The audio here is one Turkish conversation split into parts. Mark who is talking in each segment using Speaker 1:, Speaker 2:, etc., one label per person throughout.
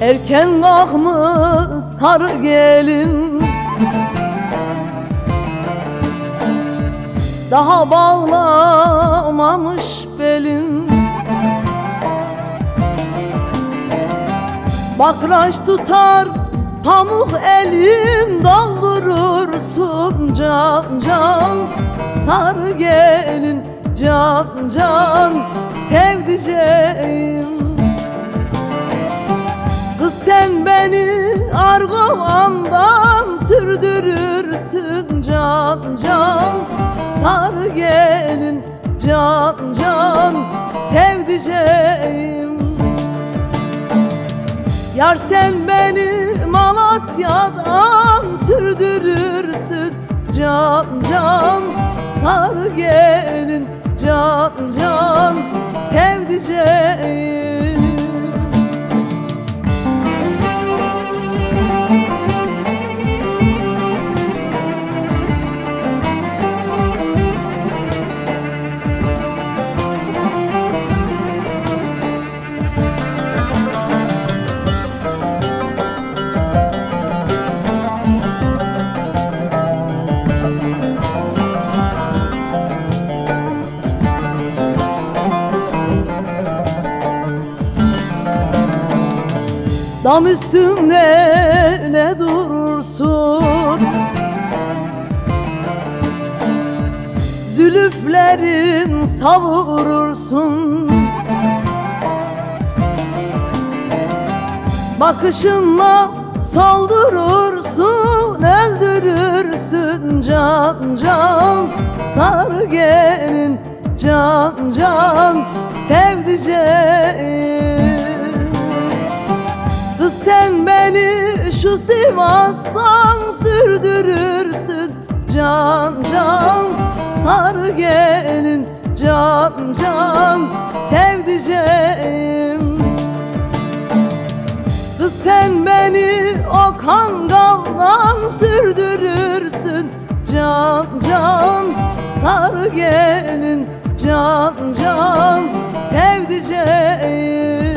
Speaker 1: Erken kalkmış sarı gelin Daha bağlamamış belin Bakraç tutar pamuk elin Daldırırsın can can. Sarı gelin can can. Sevdiceğim beni argıvandan sürdürürsün can can. Sarı gelin can can. Sevdiceğim. Yar sen beni Malatya'dan sürdürürsün can can. Sarı gelin can can. Sevdiceğim Dam üstünde ne durursun? Zülüflerin savurursun. Bakışınla soldurursun Öldürürsün can can. Sarı gelin can can Sevdiceğim sen beni şu Sivas'tan sürdürürsün. Can can sarı gelin can can sevdiceğim. Kız sen beni o kangaldan sürdürürsün. Can can sarı gelin can can sevdiceğim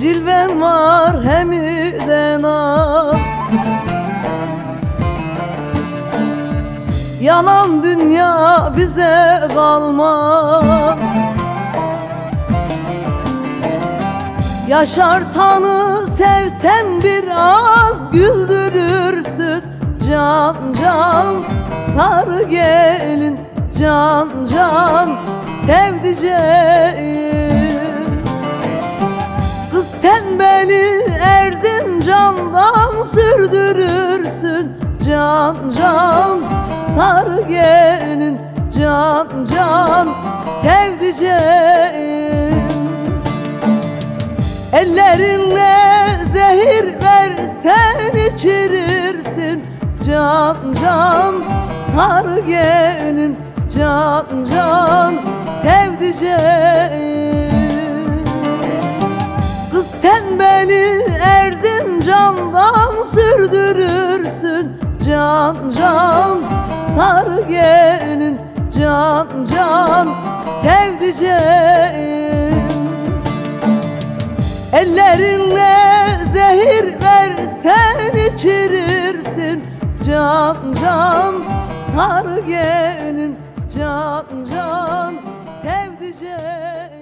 Speaker 1: cilven var hem de naz Yalan dünya bize kalmaz. Yaşartanı sevsen biraz güldürürsün. Can can sarı gelin can can. Sevdiceğim sen beni Erzincan'dan sürdürürsün Can can. Sarı gelin can can sevdiceğim. Ellerinle zehir versen içirirsin Can can. Sarı gelin can can sevdiceğim sen beni Erzincan'dan sürdürürsün Can can. Sarı gelin can can. Sevdiceğim. Ellerinle zehir versen içirirsin Can can. Sarı gelin can can. Sevdiceğim